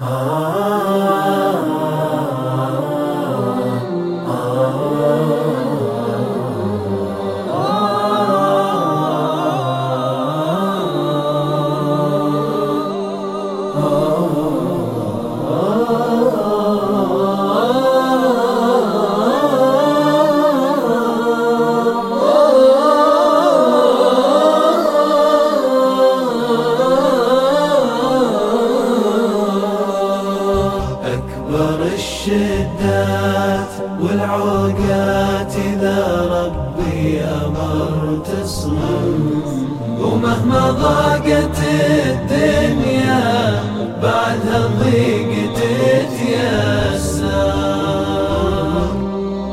أكبر الشدات والعوقات إذا ربي أمر تصمم ومهما ضاقت الدنيا بعدها الضيق تتيسر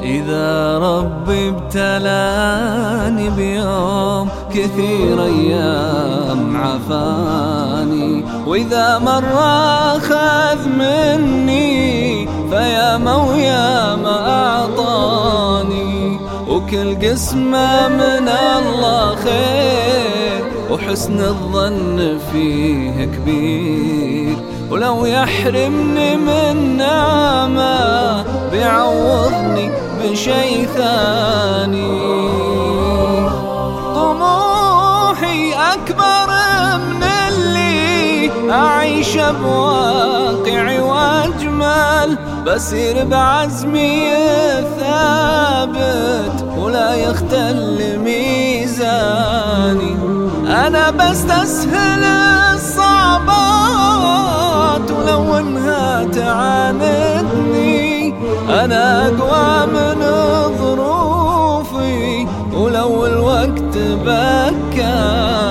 إذا ربي ابتلاني بيوم كثير أيام عفاني وإذا مر أخذ مني فيا ويا ما أعطاني وكل قسمة من الله خير وحسن الظن فيه كبير. ولو يحرمني من نعمة بيعوضني بشي ثاني. طموحي أكبر من اللي أعيش وأجمل بسير بعزمي الثابت ولا يختل ميزاني. أنا بستسهل الصعبات ولو أنها تعاندني. أنا أقوى من ظروفي ولو الوقت بكاني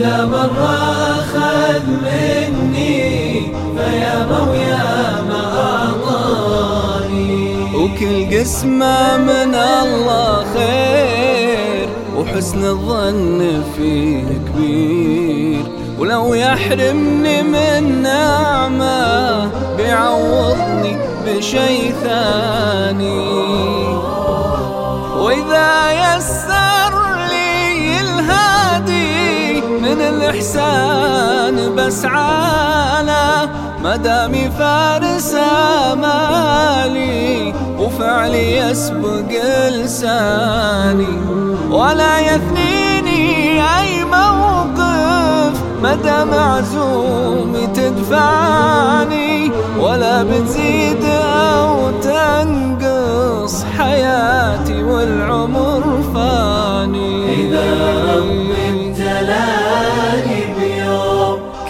وإذا مر أخذ مني فيا ويا ما أعطاني وكل قسمة من الله خير وحسن الظن فيه كبير. ولو يحرمني من نعمة بيعوضني بشي ثاني. وإذا يسر الإحسان بسعاله مدامي فارس آمالي وفعلي يسبق لساني. ولا يثنيني أي موقف مدى معزومي تدفعني. ولا بتزيد أو تنقص حياتي والعمر فاني. إذا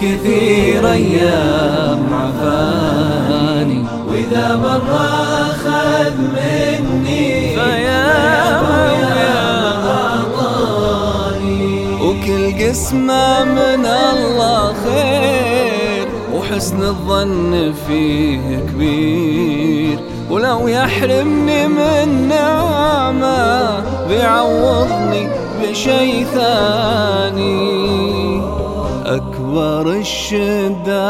كثير أيام عفاني. وإذا مر أخذ مني فيا وكل قسمة من الله خير وحسن الظن فيه كبير. ولو يحرمني من نعمة بيعوضني بشي ثاني. أكبر الشدات